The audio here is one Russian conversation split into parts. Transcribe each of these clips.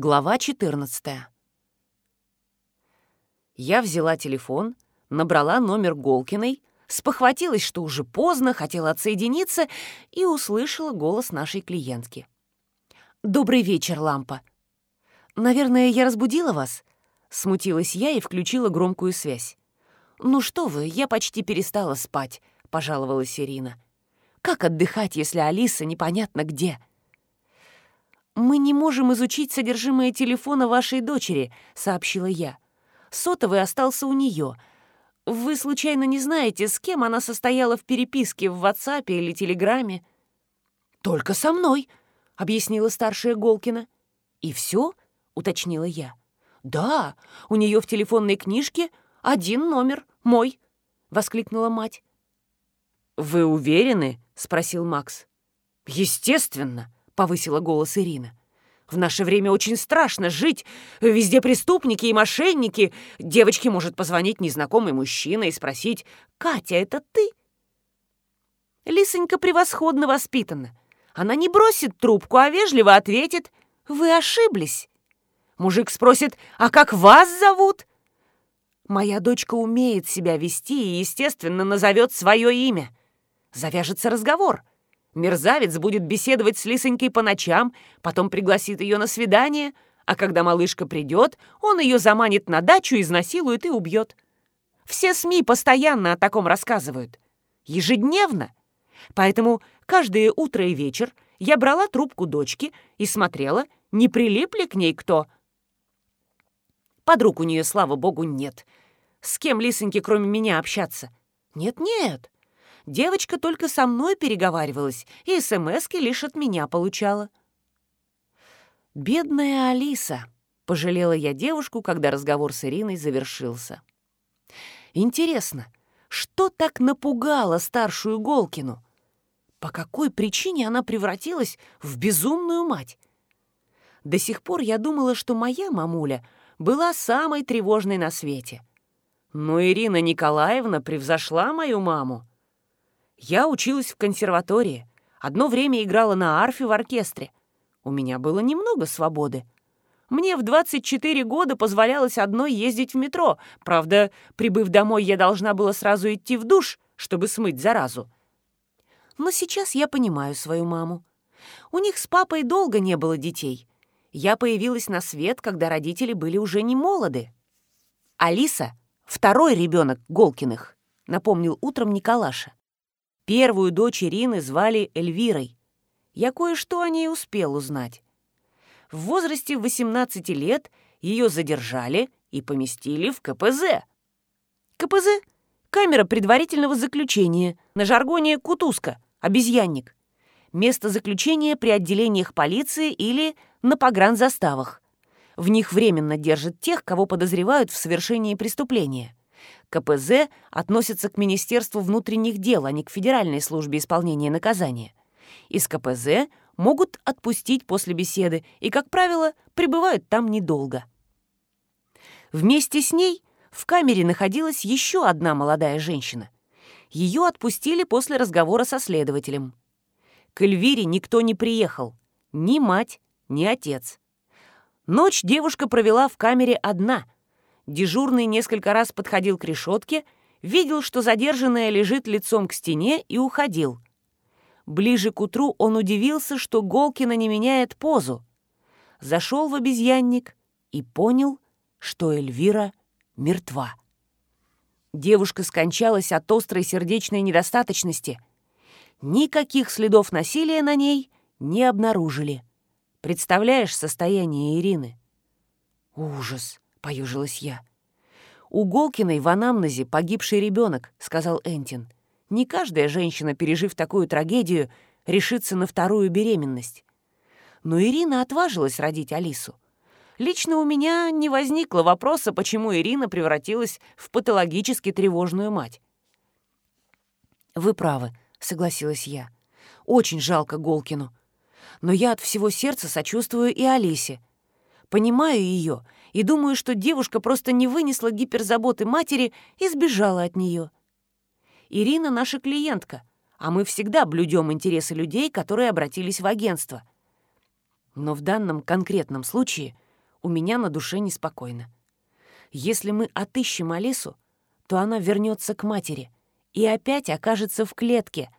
Глава 14. Я взяла телефон, набрала номер Голкиной, спохватилась, что уже поздно, хотела отсоединиться и услышала голос нашей клиентки. «Добрый вечер, Лампа. Наверное, я разбудила вас?» Смутилась я и включила громкую связь. «Ну что вы, я почти перестала спать», — пожаловалась Ирина. «Как отдыхать, если Алиса непонятно где?» «Мы не можем изучить содержимое телефона вашей дочери», — сообщила я. «Сотовый остался у нее. Вы случайно не знаете, с кем она состояла в переписке в WhatsApp или Телеграме?» «Только со мной», — объяснила старшая Голкина. «И все?» — уточнила я. «Да, у нее в телефонной книжке один номер, мой», — воскликнула мать. «Вы уверены?» — спросил Макс. «Естественно», повысила голос Ирина. В наше время очень страшно жить. Везде преступники и мошенники. Девочке может позвонить незнакомый мужчина и спросить, «Катя, это ты?» Лисонька превосходно воспитана. Она не бросит трубку, а вежливо ответит, «Вы ошиблись». Мужик спросит, «А как вас зовут?» Моя дочка умеет себя вести и, естественно, назовет свое имя. Завяжется разговор — Мерзавец будет беседовать с Лисонькой по ночам, потом пригласит ее на свидание, а когда малышка придет, он ее заманит на дачу, изнасилует и убьет. Все СМИ постоянно о таком рассказывают. Ежедневно. Поэтому каждое утро и вечер я брала трубку дочки и смотрела, не прилип ли к ней кто. Подруг у нее, слава богу, нет. С кем Лисоньке, кроме меня, общаться? Нет-нет. Девочка только со мной переговаривалась и смски лишь от меня получала. «Бедная Алиса», — пожалела я девушку, когда разговор с Ириной завершился. «Интересно, что так напугало старшую Голкину? По какой причине она превратилась в безумную мать? До сих пор я думала, что моя мамуля была самой тревожной на свете. Но Ирина Николаевна превзошла мою маму. Я училась в консерватории. Одно время играла на арфе в оркестре. У меня было немного свободы. Мне в 24 года позволялось одной ездить в метро. Правда, прибыв домой, я должна была сразу идти в душ, чтобы смыть заразу. Но сейчас я понимаю свою маму. У них с папой долго не было детей. Я появилась на свет, когда родители были уже не молоды. Алиса — второй ребенок Голкиных, напомнил утром Николаша. Первую дочь Ирины звали Эльвирой. Я кое-что о ней успел узнать. В возрасте 18 лет ее задержали и поместили в КПЗ. КПЗ — камера предварительного заключения, на жаргоне «кутузка», обезьянник. Место заключения при отделениях полиции или на погранзаставах. В них временно держат тех, кого подозревают в совершении преступления. КПЗ относится к Министерству внутренних дел, а не к Федеральной службе исполнения наказания. Из КПЗ могут отпустить после беседы и, как правило, пребывают там недолго. Вместе с ней в камере находилась еще одна молодая женщина. Ее отпустили после разговора со следователем. К Эльвире никто не приехал, ни мать, ни отец. Ночь девушка провела в камере одна — Дежурный несколько раз подходил к решетке, видел, что задержанная лежит лицом к стене и уходил. Ближе к утру он удивился, что Голкина не меняет позу. Зашел в обезьянник и понял, что Эльвира мертва. Девушка скончалась от острой сердечной недостаточности. Никаких следов насилия на ней не обнаружили. Представляешь состояние Ирины? Ужас! — поюжилась я. «У Голкиной в анамнезе погибший ребенок», — сказал Энтин. «Не каждая женщина, пережив такую трагедию, решится на вторую беременность». Но Ирина отважилась родить Алису. Лично у меня не возникло вопроса, почему Ирина превратилась в патологически тревожную мать. «Вы правы», — согласилась я. «Очень жалко Голкину. Но я от всего сердца сочувствую и Алисе. Понимаю ее и думаю, что девушка просто не вынесла гиперзаботы матери и сбежала от нее. Ирина наша клиентка, а мы всегда блюдем интересы людей, которые обратились в агентство. Но в данном конкретном случае у меня на душе неспокойно. Если мы отыщем Алису, то она вернется к матери и опять окажется в клетке.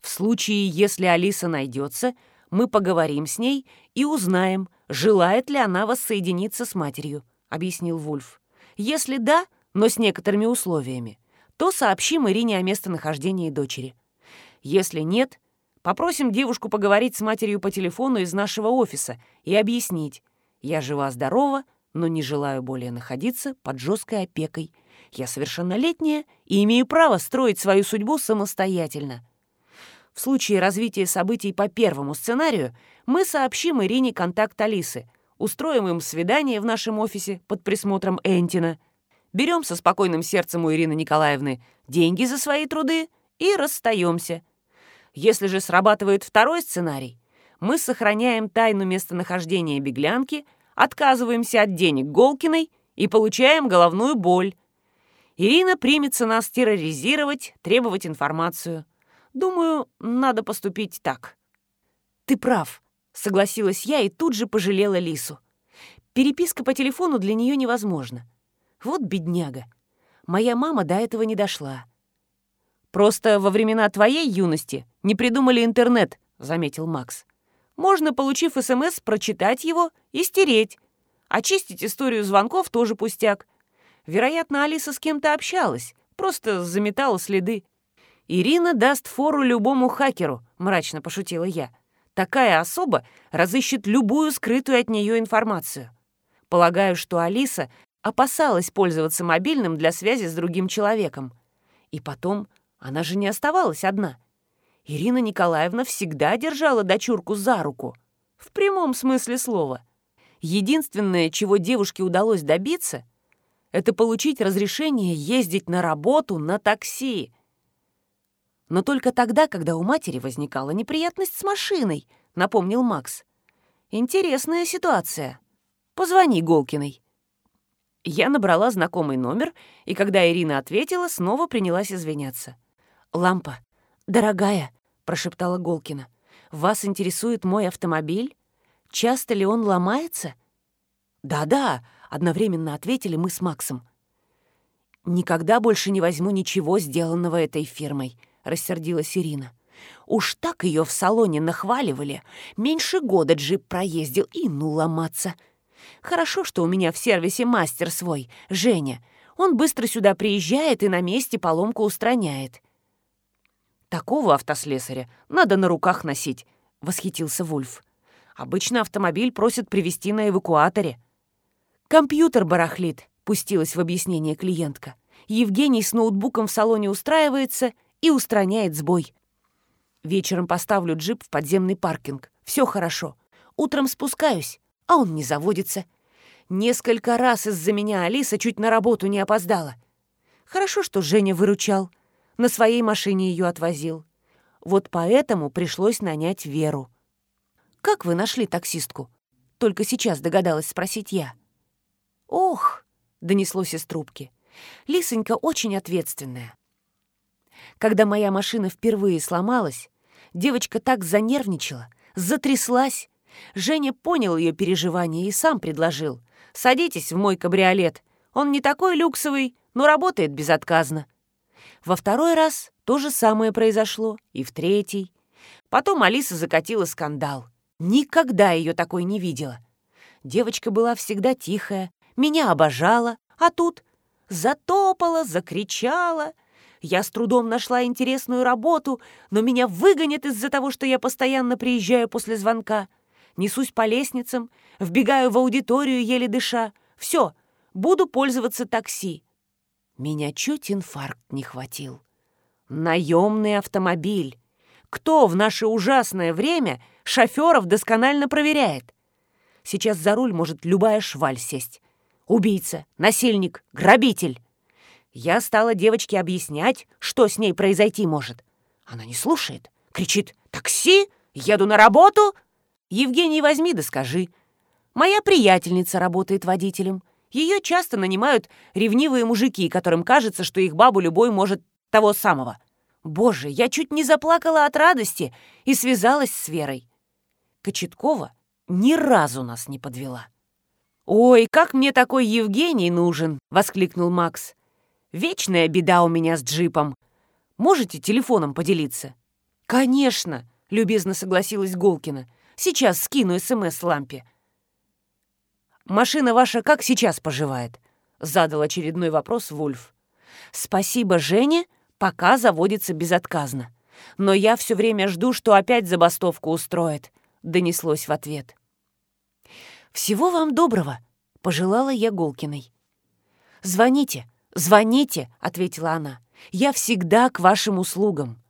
В случае, если Алиса найдется, мы поговорим с ней и узнаем, желает ли она воссоединиться с матерью, объяснил Вульф. Если да, но с некоторыми условиями, то сообщим Ирине о местонахождении дочери. Если нет, попросим девушку поговорить с матерью по телефону из нашего офиса и объяснить, я жива-здорова, но не желаю более находиться под жесткой опекой. Я совершеннолетняя и имею право строить свою судьбу самостоятельно. В случае развития событий по первому сценарию мы сообщим Ирине контакт Алисы, устроим им свидание в нашем офисе под присмотром Энтина, берем со спокойным сердцем у Ирины Николаевны деньги за свои труды и расстаемся. Если же срабатывает второй сценарий, мы сохраняем тайну местонахождения беглянки, отказываемся от денег Голкиной и получаем головную боль. Ирина примется нас терроризировать, требовать информацию. Думаю, надо поступить так. Ты прав, согласилась я и тут же пожалела Лису. Переписка по телефону для нее невозможна. Вот бедняга. Моя мама до этого не дошла. Просто во времена твоей юности не придумали интернет, заметил Макс. Можно, получив СМС, прочитать его и стереть. Очистить историю звонков тоже пустяк. Вероятно, Алиса с кем-то общалась, просто заметала следы. «Ирина даст фору любому хакеру», — мрачно пошутила я. «Такая особа разыщет любую скрытую от нее информацию. Полагаю, что Алиса опасалась пользоваться мобильным для связи с другим человеком. И потом она же не оставалась одна. Ирина Николаевна всегда держала дочурку за руку. В прямом смысле слова. Единственное, чего девушке удалось добиться, это получить разрешение ездить на работу на такси. Но только тогда, когда у матери возникала неприятность с машиной, напомнил Макс. Интересная ситуация. Позвони Голкиной. Я набрала знакомый номер, и когда Ирина ответила, снова принялась извиняться. «Лампа, дорогая», — прошептала Голкина, — «вас интересует мой автомобиль? Часто ли он ломается?» «Да-да», — одновременно ответили мы с Максом. «Никогда больше не возьму ничего, сделанного этой фирмой», — рассердилась Ирина. «Уж так ее в салоне нахваливали. Меньше года джип проездил, и ну ломаться. Хорошо, что у меня в сервисе мастер свой, Женя. Он быстро сюда приезжает и на месте поломку устраняет. «Такого автослесаря надо на руках носить», — восхитился Вульф. «Обычно автомобиль просят привезти на эвакуаторе». «Компьютер барахлит», — пустилась в объяснение клиентка. Евгений с ноутбуком в салоне устраивается и устраняет сбой. Вечером поставлю джип в подземный паркинг. Все хорошо. Утром спускаюсь, а он не заводится. Несколько раз из-за меня Алиса чуть на работу не опоздала. Хорошо, что Женя выручал — на своей машине ее отвозил. Вот поэтому пришлось нанять Веру. «Как вы нашли таксистку?» Только сейчас догадалась спросить я. «Ох!» — донеслось из трубки. «Лисонька очень ответственная. Когда моя машина впервые сломалась, девочка так занервничала, затряслась. Женя понял ее переживания и сам предложил. «Садитесь в мой кабриолет. Он не такой люксовый, но работает безотказно. Во второй раз то же самое произошло, и в третий. Потом Алиса закатила скандал. Никогда ее такой не видела. Девочка была всегда тихая, меня обожала, а тут затопала, закричала. Я с трудом нашла интересную работу, но меня выгонят из-за того, что я постоянно приезжаю после звонка. Несусь по лестницам, вбегаю в аудиторию, еле дыша. Все, буду пользоваться такси. Меня чуть инфаркт не хватил. Наемный автомобиль. Кто в наше ужасное время шоферов досконально проверяет? Сейчас за руль может любая шваль сесть. Убийца, насильник, грабитель. Я стала девочке объяснять, что с ней произойти может. Она не слушает. Кричит «Такси! Еду на работу!» «Евгений, возьми да скажи». Моя приятельница работает водителем. Ее часто нанимают ревнивые мужики, которым кажется, что их бабу любой может того самого. Боже, я чуть не заплакала от радости и связалась с Верой. Кочеткова ни разу нас не подвела. «Ой, как мне такой Евгений нужен!» — воскликнул Макс. «Вечная беда у меня с джипом. Можете телефоном поделиться?» «Конечно!» — любезно согласилась Голкина. «Сейчас скину СМС лампе». «Машина ваша как сейчас поживает?» — задал очередной вопрос Вульф. «Спасибо, Жене, пока заводится безотказно. Но я все время жду, что опять забастовку устроит», — донеслось в ответ. «Всего вам доброго», — пожелала я Голкиной. «Звоните, звоните», — ответила она. «Я всегда к вашим услугам».